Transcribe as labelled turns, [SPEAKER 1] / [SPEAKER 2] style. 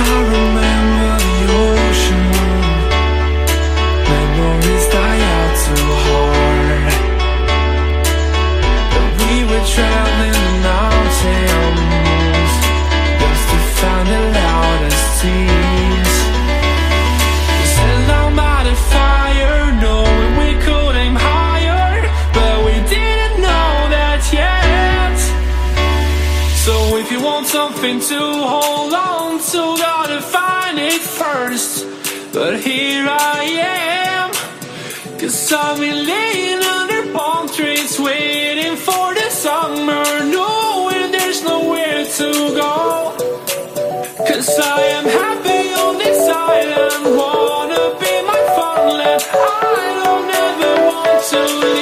[SPEAKER 1] I remember want something to hold on to, gotta find it first. But here I am, cause I've been laying under palm trees, waiting for the summer, knowing there's nowhere to go. Cause I am happy on this island, wanna be my farmland. I don't ever want to